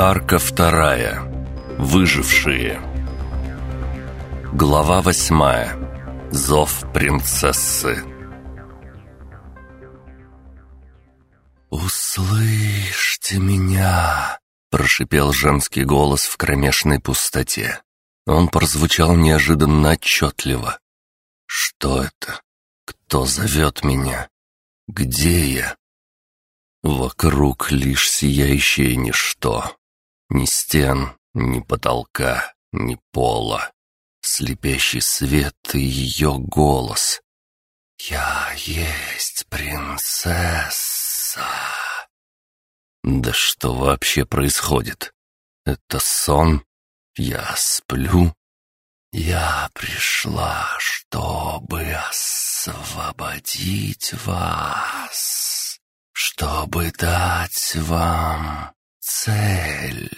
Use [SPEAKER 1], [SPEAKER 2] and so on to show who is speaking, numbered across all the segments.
[SPEAKER 1] Арка вторая. Выжившие. Глава восьмая. Зов принцессы. «Услышьте меня!» — прошипел женский голос в кромешной пустоте. Он прозвучал неожиданно отчетливо. «Что это? Кто зовет меня? Где я?» Вокруг лишь сияющее ничто. Ни стен, ни потолка, ни пола. Слепящий свет и ее голос. «Я есть принцесса». Да что вообще происходит? Это сон? Я сплю? Я пришла, чтобы освободить вас, чтобы дать вам цель.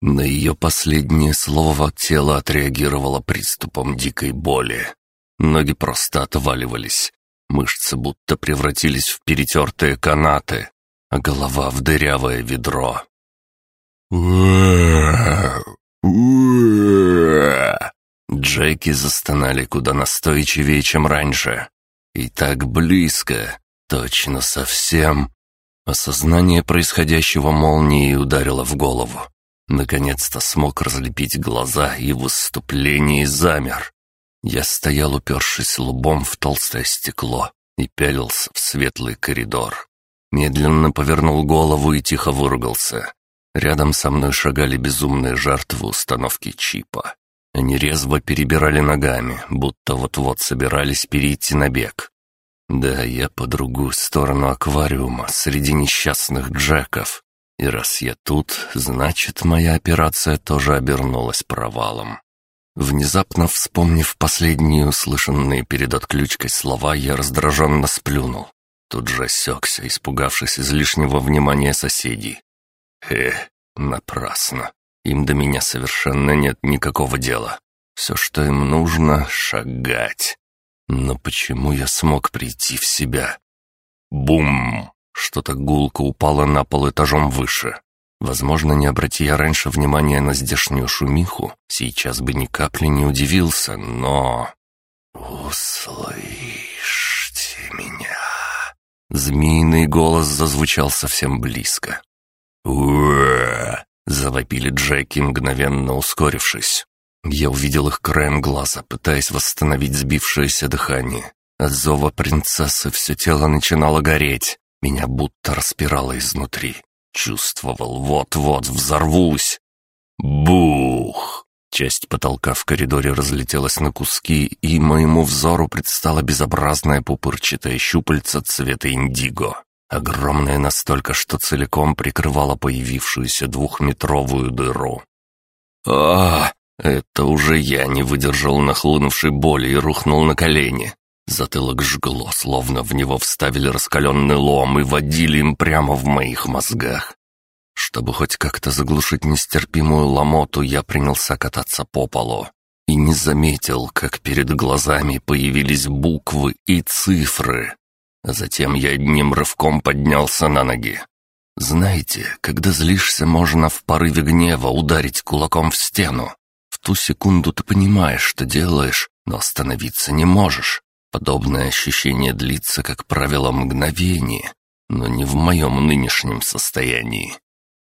[SPEAKER 1] На ее последнее слово тело отреагировало приступом дикой боли. Ноги просто отваливались. Мышцы будто превратились в перетертые канаты, а голова в дырявое ведро. Джеки застонали куда настойчивее, чем раньше. И так близко, точно совсем. Осознание происходящего молнией ударило в голову. Наконец-то смог разлепить глаза и в выступлении замер. Я стоял, упершись лбом в толстое стекло, и пялился в светлый коридор. Медленно повернул голову и тихо выругался. Рядом со мной шагали безумные жертвы установки чипа. Они резво перебирали ногами, будто вот-вот собирались перейти на бег. Да, я по другую сторону аквариума, среди несчастных джеков. И раз я тут, значит, моя операция тоже обернулась провалом. Внезапно вспомнив последние услышанные перед отключкой слова, я раздраженно сплюнул. Тут же осекся, испугавшись излишнего внимания соседей. Эх, напрасно. Им до меня совершенно нет никакого дела. Все, что им нужно — шагать. Но почему я смог прийти в себя? Бум! Что-то гулко упало на пол этажом выше. Возможно, не обрати я раньше внимания на здешнюю шумиху, сейчас бы ни капли не удивился, но... «Услышьте меня!» Змеиный голос зазвучал совсем близко. «Уэ!» — завопили Джеки, мгновенно ускорившись. Я увидел их краем глаза, пытаясь восстановить сбившееся дыхание. От зова принцессы все тело начинало гореть. Меня будто распирало изнутри. Чувствовал, вот-вот взорвусь. Бух! Часть потолка в коридоре разлетелась на куски, и моему взору предстала безобразная пупырчатая щупальца цвета индиго. Огромная настолько, что целиком прикрывала появившуюся двухметровую дыру. а Это уже я не выдержал нахлынувшей боли и рухнул на колени. Затылок жгло, словно в него вставили раскаленный лом и водили им прямо в моих мозгах. Чтобы хоть как-то заглушить нестерпимую ломоту, я принялся кататься по полу. И не заметил, как перед глазами появились буквы и цифры. Затем я одним рывком поднялся на ноги. Знаете, когда злишься, можно в порыве гнева ударить кулаком в стену. Ту секунду ты понимаешь, что делаешь, но остановиться не можешь. Подобное ощущение длится, как правило, мгновение, но не в моем нынешнем состоянии.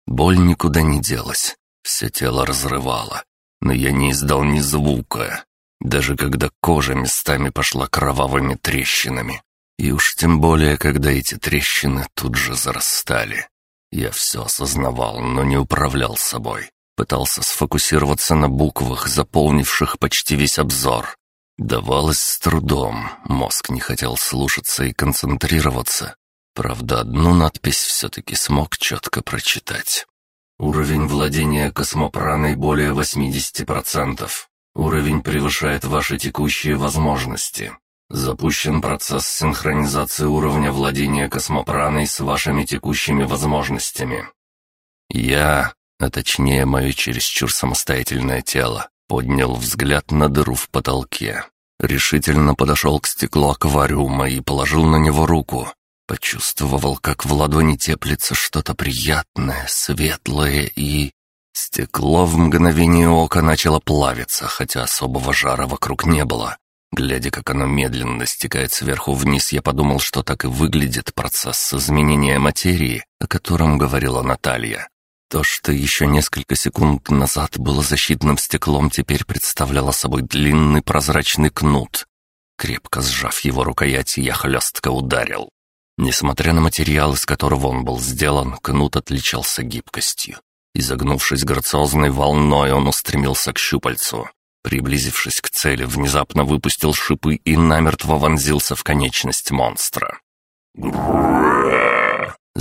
[SPEAKER 1] Боль никуда не делась, все тело разрывало, но я не издал ни звука, даже когда кожа местами пошла кровавыми трещинами. И уж тем более, когда эти трещины тут же зарастали. Я все осознавал, но не управлял собой. Пытался сфокусироваться на буквах, заполнивших почти весь обзор. Давалось с трудом, мозг не хотел слушаться и концентрироваться. Правда, одну надпись все-таки смог четко прочитать. Уровень владения космопраной более 80%. Уровень превышает ваши текущие возможности. Запущен процесс синхронизации уровня владения космопраной с вашими текущими возможностями. Я, а точнее мое чересчур самостоятельное тело, поднял взгляд на дыру в потолке. Решительно подошел к стеклу аквариума и положил на него руку. Почувствовал, как в ладони теплится что-то приятное, светлое и... Стекло в мгновение ока начало плавиться, хотя особого жара вокруг не было. Глядя, как оно медленно стекает сверху вниз, я подумал, что так и выглядит процесс изменения материи, о котором говорила Наталья. То, что еще несколько секунд назад было защитным стеклом, теперь представляло собой длинный прозрачный кнут. Крепко сжав его рукоять, я хлестко ударил. Несмотря на материал, из которого он был сделан, кнут отличался гибкостью. Изогнувшись грациозной волной, он устремился к щупальцу. Приблизившись к цели, внезапно выпустил шипы и намертво вонзился в конечность монстра.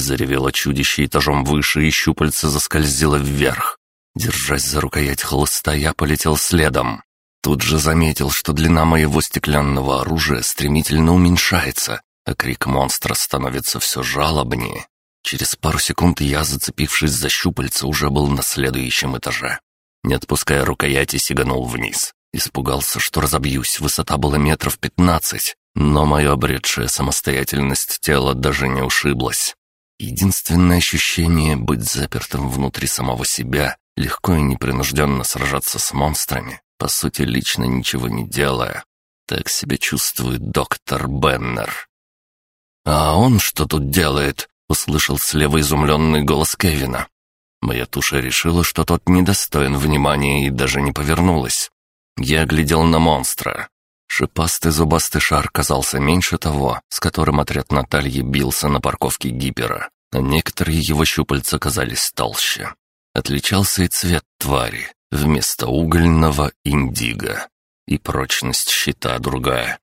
[SPEAKER 1] Заревело чудище этажом выше, и щупальце заскользило вверх. Держась за рукоять хлыста, я полетел следом. Тут же заметил, что длина моего стеклянного оружия стремительно уменьшается, а крик монстра становится все жалобнее. Через пару секунд я, зацепившись за щупальце, уже был на следующем этаже. Не отпуская рукояти, сиганул вниз. Испугался, что разобьюсь, высота была метров пятнадцать, но мое обретшая самостоятельность тела даже не ушиблась. Единственное ощущение — быть запертым внутри самого себя, легко и непринужденно сражаться с монстрами, по сути, лично ничего не делая. Так себя чувствует доктор Беннер. «А он что тут делает?» — услышал слева изумленный голос Кевина. Моя туша решила, что тот недостоин внимания и даже не повернулась. Я глядел на монстра. Шипастый зубастый шар казался меньше того, с которым отряд Натальи бился на парковке гипера, а некоторые его щупальца казались толще. Отличался и цвет твари, вместо угольного — индиго. И прочность щита другая.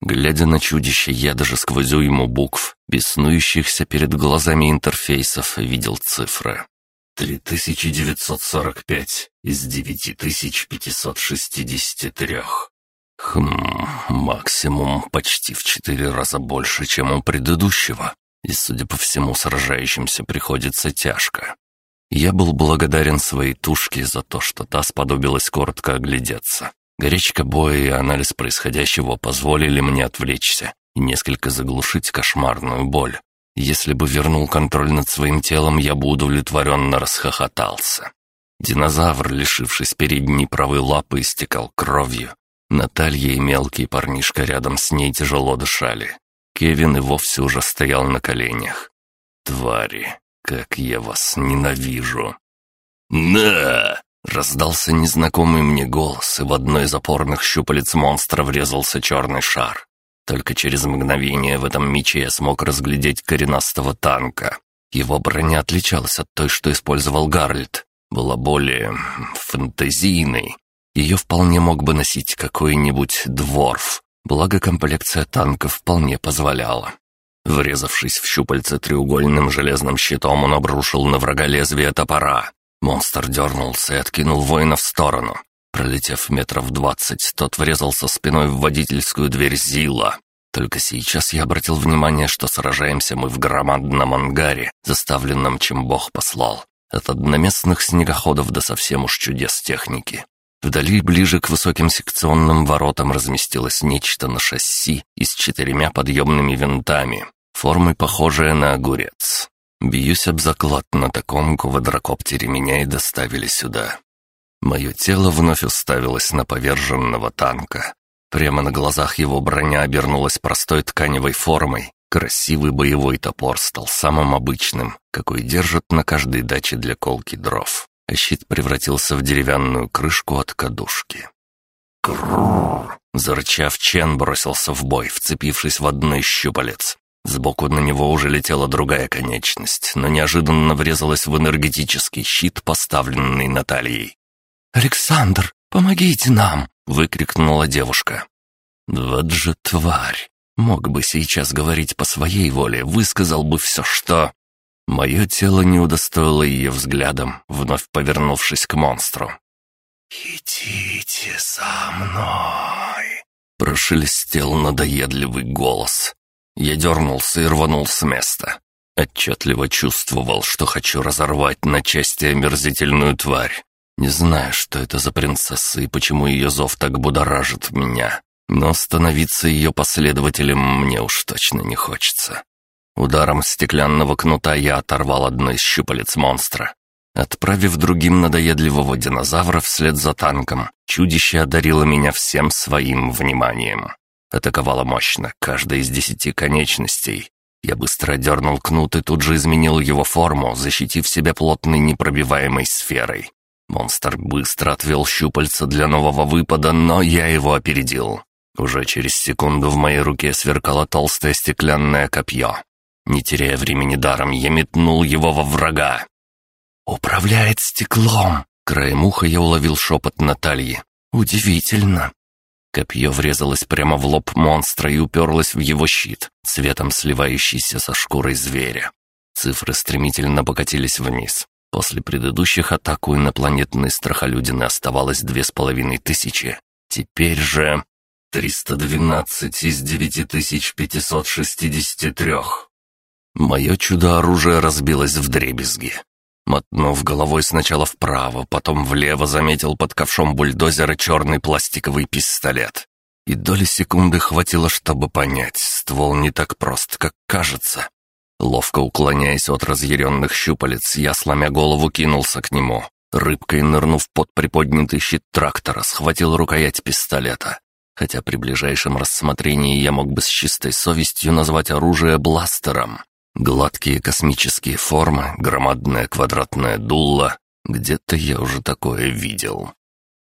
[SPEAKER 1] Глядя на чудище, я даже сквозь ему букв, беснующихся перед глазами интерфейсов, видел цифры. 3945 из 9563. Хм, максимум почти в четыре раза больше, чем у предыдущего. И, судя по всему, сражающимся приходится тяжко. Я был благодарен своей тушке за то, что та сподобилась коротко оглядеться. Горячка боя и анализ происходящего позволили мне отвлечься и несколько заглушить кошмарную боль. Если бы вернул контроль над своим телом, я бы удовлетворенно расхохотался. Динозавр, лишившись передней правой лапы, истекал кровью. Наталья и мелкий парнишка рядом с ней тяжело дышали. Кевин и вовсе уже стоял на коленях. «Твари, как я вас ненавижу!» «На!» — раздался незнакомый мне голос, и в одной из опорных щупалец монстра врезался черный шар. Только через мгновение в этом мече я смог разглядеть коренастого танка. Его броня отличалась от той, что использовал Гарлет. Была более... фантазийной. Ее вполне мог бы носить какой-нибудь дворф. Благо комплекция танка вполне позволяла. Врезавшись в щупальце треугольным железным щитом, он обрушил на врага лезвие топора. Монстр дернулся и откинул воина в сторону. Пролетев метров двадцать, тот врезался спиной в водительскую дверь Зила. Только сейчас я обратил внимание, что сражаемся мы в громадном ангаре, заставленном, чем Бог послал. От одноместных снегоходов до совсем уж чудес техники. Вдали, ближе к высоким секционным воротам, разместилось нечто на шасси и с четырьмя подъемными винтами, формой похожая на огурец. Бьюсь об заклад, на таком квадрокоптере меня и доставили сюда. Мое тело вновь уставилось на поверженного танка. Прямо на глазах его броня обернулась простой тканевой формой. Красивый боевой топор стал самым обычным, какой держат на каждой даче для колки дров. А щит превратился в деревянную крышку от кадушки. Крррр! Зарычав, Чен бросился в бой, вцепившись в одно из щупалец. Сбоку на него уже летела другая конечность, но неожиданно врезалась в энергетический щит, поставленный Натальей. «Александр, помогите нам!» — выкрикнула девушка. «Вот же тварь! Мог бы сейчас говорить по своей воле, высказал бы все, что...» Мое тело не удостоило ее взглядом, вновь повернувшись к монстру. «Идите за мной!» — прошелестел надоедливый голос. Я дернулся и рванул с места. Отчетливо чувствовал, что хочу разорвать на части омерзительную тварь. Не знаю, что это за принцесса и почему ее зов так будоражит меня, но становиться ее последователем мне уж точно не хочется. Ударом стеклянного кнута я оторвал одно из щупалец монстра. Отправив другим надоедливого динозавра вслед за танком, чудище одарило меня всем своим вниманием. Атаковало мощно, каждая из десяти конечностей. Я быстро дернул кнут и тут же изменил его форму, защитив себя плотной непробиваемой сферой. Монстр быстро отвел щупальца для нового выпада, но я его опередил. Уже через секунду в моей руке сверкало толстое стеклянное копье. Не теряя времени даром, я метнул его во врага. «Управляет стеклом!» Краем уха я уловил шепот Натальи. «Удивительно!» Копье врезалось прямо в лоб монстра и уперлось в его щит, цветом сливающийся со шкурой зверя. Цифры стремительно покатились вниз. После предыдущих атак у инопланетной страхолюдины оставалось две с половиной тысячи. Теперь же... 312 из 9563. Мое чудо-оружие разбилось в дребезги. Мотнув головой сначала вправо, потом влево, заметил под ковшом бульдозера черный пластиковый пистолет. И доли секунды хватило, чтобы понять, ствол не так прост, как кажется. Ловко уклоняясь от разъяренных щупалец, я, сломя голову, кинулся к нему. Рыбкой нырнув под приподнятый щит трактора, схватил рукоять пистолета. Хотя при ближайшем рассмотрении я мог бы с чистой совестью назвать оружие бластером. Гладкие космические формы, громадное квадратное дуло. Где-то я уже такое видел.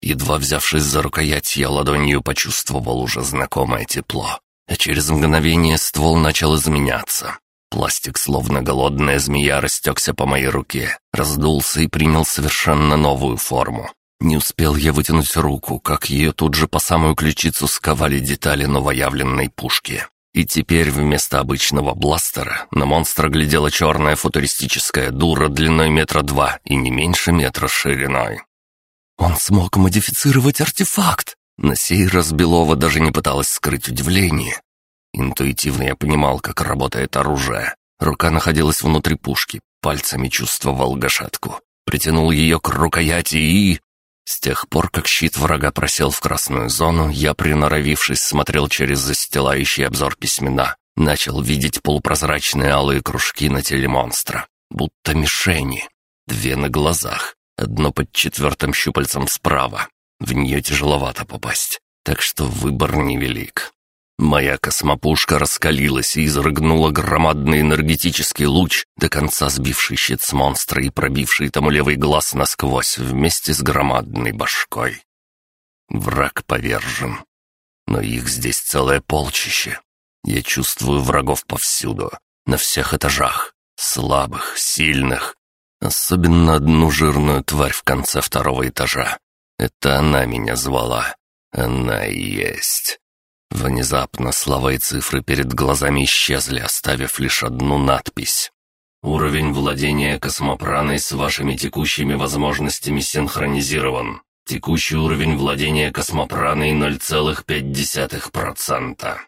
[SPEAKER 1] Едва взявшись за рукоять, я ладонью почувствовал уже знакомое тепло. А через мгновение ствол начал изменяться. Пластик, словно голодная змея, растекся по моей руке, раздулся и принял совершенно новую форму. Не успел я вытянуть руку, как ее тут же по самую ключицу сковали детали новоявленной пушки. И теперь вместо обычного бластера на монстра глядела черная футуристическая дура длиной метра два и не меньше метра шириной. «Он смог модифицировать артефакт!» На сей раз Белова даже не пыталась скрыть удивление. Интуитивно я понимал, как работает оружие. Рука находилась внутри пушки, пальцами чувствовал гашетку. Притянул ее к рукояти и... С тех пор, как щит врага просел в красную зону, я, приноровившись, смотрел через застилающий обзор письмена. Начал видеть полупрозрачные алые кружки на теле монстра. Будто мишени. Две на глазах. Одно под четвертым щупальцем справа. В нее тяжеловато попасть. Так что выбор невелик. Моя космопушка раскалилась и изрыгнула громадный энергетический луч, до конца сбивший щит с монстра и пробивший тому левый глаз насквозь вместе с громадной башкой. Враг повержен. Но их здесь целое полчище. Я чувствую врагов повсюду, на всех этажах. Слабых, сильных. Особенно одну жирную тварь в конце второго этажа. Это она меня звала. Она и есть. Внезапно слова и цифры перед глазами исчезли, оставив лишь одну надпись. «Уровень владения космопраной с вашими текущими возможностями синхронизирован. Текущий уровень владения космопраной 0,5%.